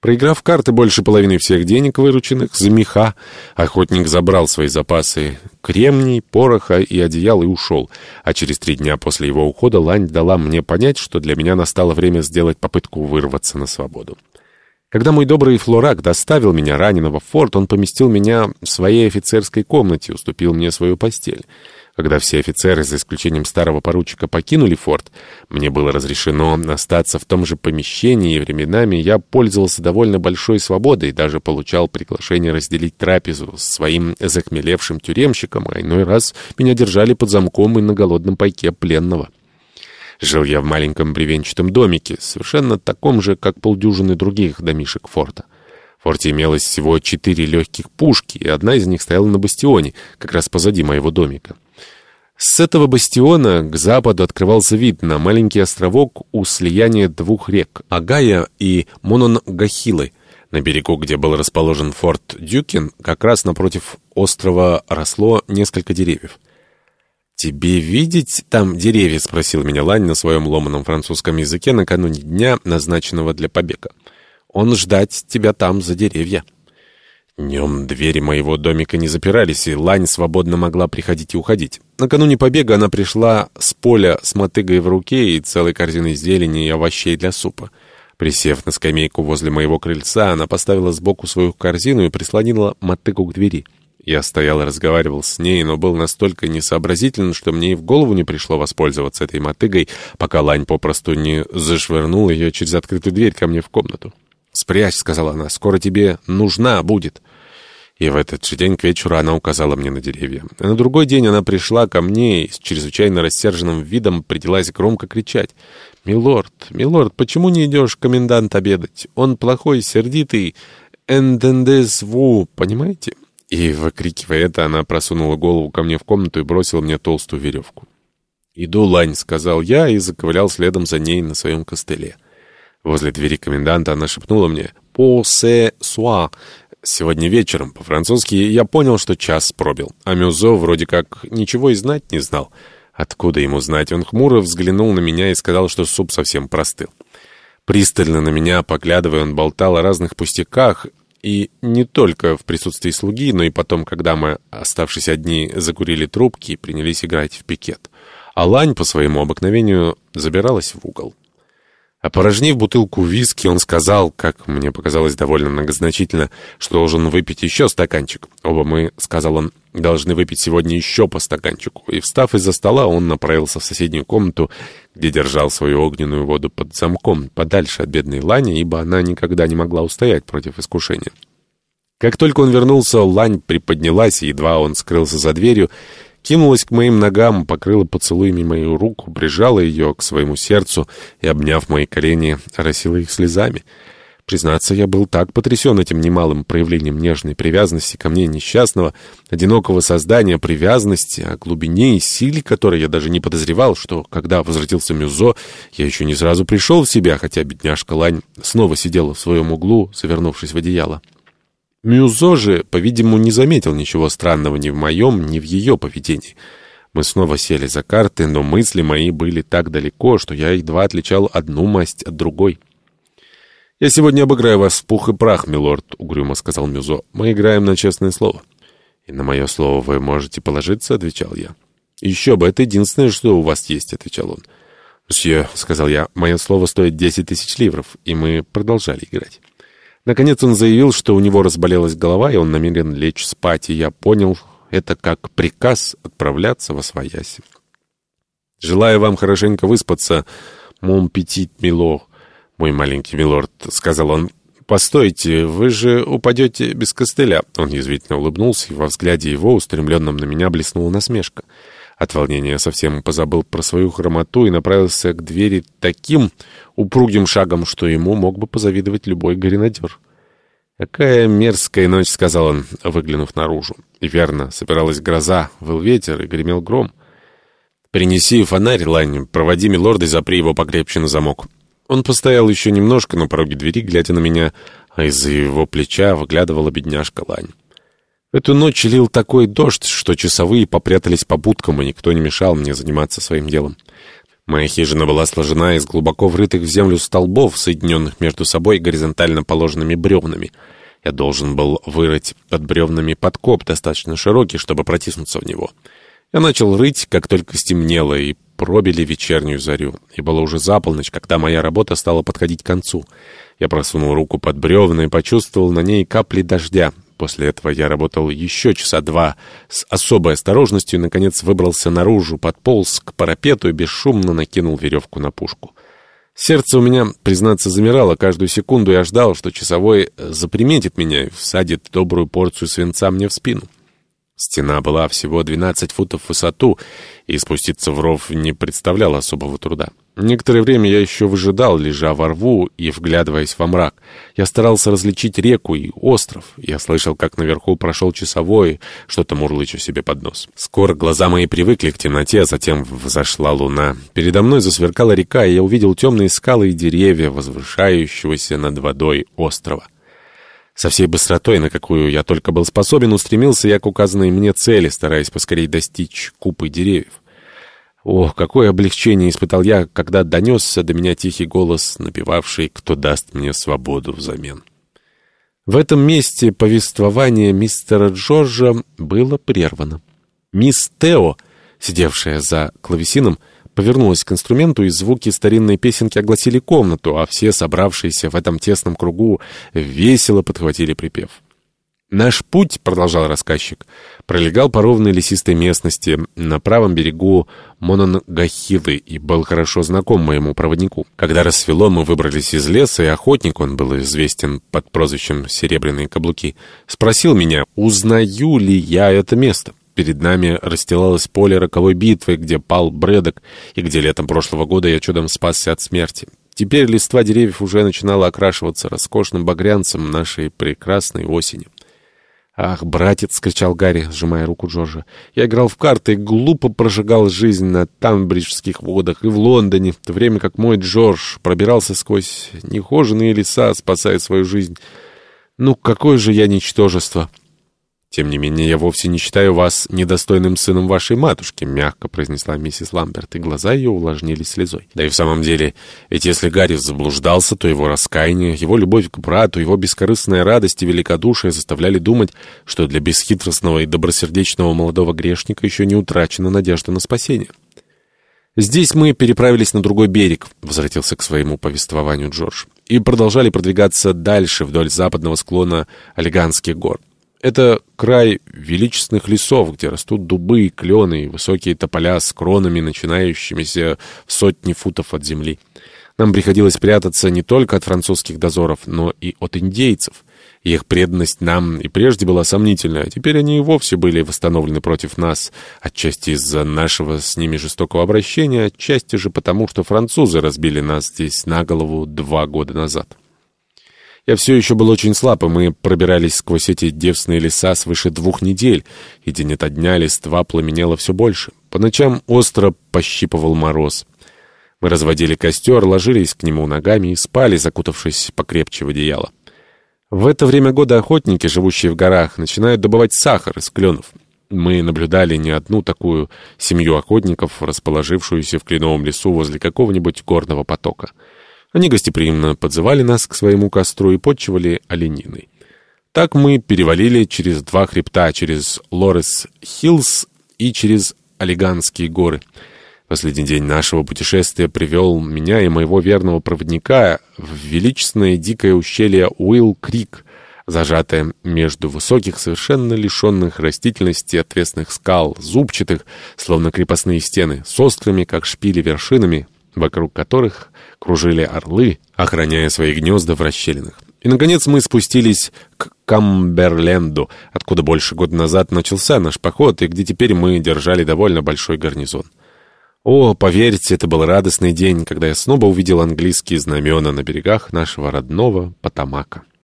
Проиграв карты больше половины всех денег, вырученных за меха, охотник забрал свои запасы кремний, пороха и одеял и ушел. А через три дня после его ухода Лань дала мне понять, что для меня настало время сделать попытку вырваться на свободу. Когда мой добрый Флорак доставил меня раненого в форт, он поместил меня в своей офицерской комнате, уступил мне свою постель. Когда все офицеры, за исключением старого поручика, покинули форт, мне было разрешено остаться в том же помещении, и временами я пользовался довольно большой свободой, даже получал приглашение разделить трапезу с своим захмелевшим тюремщиком, а иной раз меня держали под замком и на голодном пайке пленного. Жил я в маленьком бревенчатом домике, совершенно таком же, как полдюжины других домишек форта. В форте имелось всего четыре легких пушки, и одна из них стояла на бастионе, как раз позади моего домика. С этого бастиона к западу открывался вид на маленький островок у слияния двух рек — Агая и Мононгахилы. На берегу, где был расположен форт Дюкин, как раз напротив острова росло несколько деревьев. «Тебе видеть там деревья?» — спросил меня Лань на своем ломаном французском языке накануне дня, назначенного для побега. «Он ждать тебя там за деревья». Днем двери моего домика не запирались, и Лань свободно могла приходить и уходить. Накануне побега она пришла с поля с мотыгой в руке и целой корзиной зелени и овощей для супа. Присев на скамейку возле моего крыльца, она поставила сбоку свою корзину и прислонила мотыгу к двери. Я стоял и разговаривал с ней, но был настолько несообразителен, что мне и в голову не пришло воспользоваться этой мотыгой, пока Лань попросту не зашвырнул ее через открытую дверь ко мне в комнату. «Спрячь», — сказала она, — «скоро тебе нужна будет». И в этот же день к вечеру она указала мне на деревья. На другой день она пришла ко мне и с чрезвычайно рассерженным видом принялась громко кричать. «Милорд, милорд, почему не идешь, комендант, обедать? Он плохой, сердитый, эндендес ву, понимаете?» И, выкрикивая это, она просунула голову ко мне в комнату и бросила мне толстую веревку. «Иду, Лань», — сказал я и заковылял следом за ней на своем костыле. Возле двери коменданта она шепнула мне «По се суа», Сегодня вечером, по-французски, я понял, что час пробил, а Мюзо вроде как ничего и знать не знал. Откуда ему знать? Он хмуро взглянул на меня и сказал, что суп совсем простыл. Пристально на меня, поглядывая, он болтал о разных пустяках, и не только в присутствии слуги, но и потом, когда мы, оставшись одни, закурили трубки и принялись играть в пикет. А Лань, по своему обыкновению, забиралась в угол. Опорожнив бутылку виски, он сказал, как мне показалось довольно многозначительно, что должен выпить еще стаканчик. Оба мы, сказал он, должны выпить сегодня еще по стаканчику. И, встав из-за стола, он направился в соседнюю комнату, где держал свою огненную воду под замком, подальше от бедной Лани, ибо она никогда не могла устоять против искушения. Как только он вернулся, Лань приподнялась, и едва он скрылся за дверью, кинулась к моим ногам, покрыла поцелуями мою руку, прижала ее к своему сердцу и, обняв мои колени, оросила их слезами. Признаться, я был так потрясен этим немалым проявлением нежной привязанности ко мне несчастного, одинокого создания привязанности, о глубине и силе которой я даже не подозревал, что, когда возвратился Мюзо, я еще не сразу пришел в себя, хотя бедняжка Лань снова сидела в своем углу, завернувшись в одеяло. Мюзо же, по-видимому, не заметил ничего странного ни в моем, ни в ее поведении. Мы снова сели за карты, но мысли мои были так далеко, что я едва отличал одну масть от другой. «Я сегодня обыграю вас в пух и прах, милорд», — угрюмо сказал Мюзо. «Мы играем на честное слово». «И на мое слово вы можете положиться», — отвечал я. «Еще бы, это единственное, что у вас есть», — отвечал он. «Мсье», — сказал я, — «мое слово стоит десять тысяч ливров», и мы продолжали играть. Наконец он заявил, что у него разболелась голова, и он намерен лечь спать, и я понял это как приказ отправляться во свояси. «Желаю вам хорошенько выспаться, мон петит мило, мой маленький милорд», — сказал он. «Постойте, вы же упадете без костыля». Он язвительно улыбнулся, и во взгляде его, устремленном на меня, блеснула насмешка. От волнения совсем позабыл про свою хромоту и направился к двери таким упругим шагом, что ему мог бы позавидовать любой гренадер. «Какая мерзкая ночь», — сказал он, выглянув наружу. И верно, собиралась гроза, выл ветер и гремел гром. «Принеси фонарь, Лань, проводи милорда и запри его покрепче на замок». Он постоял еще немножко на пороге двери, глядя на меня, а из-за его плеча выглядывала бедняжка Лань. Эту ночь лил такой дождь, что часовые попрятались по будкам, и никто не мешал мне заниматься своим делом. Моя хижина была сложена из глубоко врытых в землю столбов, соединенных между собой горизонтально положенными бревнами. Я должен был вырыть под бревнами подкоп, достаточно широкий, чтобы протиснуться в него. Я начал рыть, как только стемнело, и пробили вечернюю зарю. И было уже за полночь, когда моя работа стала подходить к концу. Я просунул руку под бревна и почувствовал на ней капли дождя. После этого я работал еще часа два с особой осторожностью и, наконец, выбрался наружу, подполз к парапету и бесшумно накинул веревку на пушку. Сердце у меня, признаться, замирало каждую секунду, я ждал, что часовой заприметит меня и всадит добрую порцию свинца мне в спину. Стена была всего 12 футов в высоту, и спуститься в ров не представляло особого труда. Некоторое время я еще выжидал, лежа во рву и вглядываясь во мрак. Я старался различить реку и остров. Я слышал, как наверху прошел часовой, что-то мурлыча себе под нос. Скоро глаза мои привыкли к темноте, а затем взошла луна. Передо мной засверкала река, и я увидел темные скалы и деревья, возвышающегося над водой острова. Со всей быстротой, на какую я только был способен, устремился я к указанной мне цели, стараясь поскорее достичь купы деревьев. Ох, какое облегчение испытал я, когда донесся до меня тихий голос, напевавший «Кто даст мне свободу взамен». В этом месте повествование мистера Джорджа было прервано. Мисс Тео, сидевшая за клавесином, повернулась к инструменту, и звуки старинной песенки огласили комнату, а все собравшиеся в этом тесном кругу весело подхватили припев. «Наш путь», — продолжал рассказчик, — пролегал по ровной лесистой местности на правом берегу Мононгахилы и был хорошо знаком моему проводнику. Когда рассвело, мы выбрались из леса, и охотник, он был известен под прозвищем «Серебряные каблуки», спросил меня, узнаю ли я это место. Перед нами расстилалось поле роковой битвы, где пал Брэдок, и где летом прошлого года я чудом спасся от смерти. Теперь листва деревьев уже начинала окрашиваться роскошным багрянцем нашей прекрасной осени. «Ах, братец!» — скричал Гарри, сжимая руку Джорджа. «Я играл в карты и глупо прожигал жизнь на Тамбриджских водах и в Лондоне, в то время как мой Джордж пробирался сквозь нехоженные леса, спасая свою жизнь. Ну, какое же я ничтожество!» «Тем не менее, я вовсе не считаю вас недостойным сыном вашей матушки», — мягко произнесла миссис Ламберт, и глаза ее увлажнились слезой. «Да и в самом деле, ведь если Гарри заблуждался, то его раскаяние, его любовь к брату, его бескорыстная радость и великодушие заставляли думать, что для бесхитростного и добросердечного молодого грешника еще не утрачена надежда на спасение». «Здесь мы переправились на другой берег», — возвратился к своему повествованию Джордж, «и продолжали продвигаться дальше вдоль западного склона Олиганских гор. Это край величественных лесов, где растут дубы, и клены и высокие тополя с кронами, начинающимися в сотни футов от земли. Нам приходилось прятаться не только от французских дозоров, но и от индейцев. Их преданность нам и прежде была сомнительна, а теперь они и вовсе были восстановлены против нас, отчасти из-за нашего с ними жестокого обращения, отчасти же потому, что французы разбили нас здесь на голову два года назад. Я все еще был очень слаб, и мы пробирались сквозь эти девственные леса свыше двух недель, и день ото дня листва пламенела все больше. По ночам остро пощипывал мороз. Мы разводили костер, ложились к нему ногами и спали, закутавшись покрепче в одеяло. В это время года охотники, живущие в горах, начинают добывать сахар из кленов. Мы наблюдали не одну такую семью охотников, расположившуюся в кленовом лесу возле какого-нибудь горного потока. Они гостеприимно подзывали нас к своему костру и подчивали олениной. Так мы перевалили через два хребта, через Лорес-Хиллз и через Олиганские горы. Последний день нашего путешествия привел меня и моего верного проводника в величественное дикое ущелье Уилл-Крик, зажатое между высоких, совершенно лишенных растительности отвесных скал, зубчатых, словно крепостные стены, с острыми, как шпили, вершинами, вокруг которых кружили орлы, охраняя свои гнезда в расщелинах. И, наконец, мы спустились к Камберленду, откуда больше года назад начался наш поход, и где теперь мы держали довольно большой гарнизон. О, поверьте, это был радостный день, когда я снова увидел английские знамена на берегах нашего родного Потамака.